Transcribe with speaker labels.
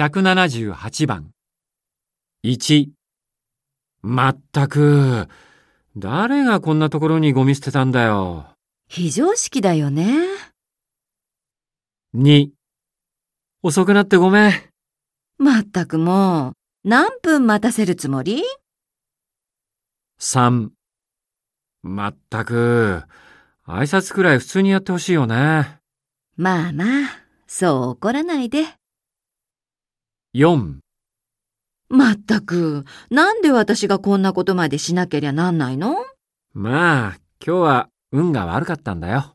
Speaker 1: 178番。1。まったく、誰がこんなところにゴミ捨てたんだよ。
Speaker 2: 非常識だよね。
Speaker 1: 2。遅くなってごめん。
Speaker 2: まったくもう、何分待たせるつもり
Speaker 1: ？3。まったく、挨拶くらい普通にやってほしいよね。
Speaker 2: まあまあ、そう怒らないで。
Speaker 1: 4。
Speaker 2: まったく、なんで私がこんなことまでしなけりゃなんないの？
Speaker 1: まあ、今日は運が悪かったんだよ。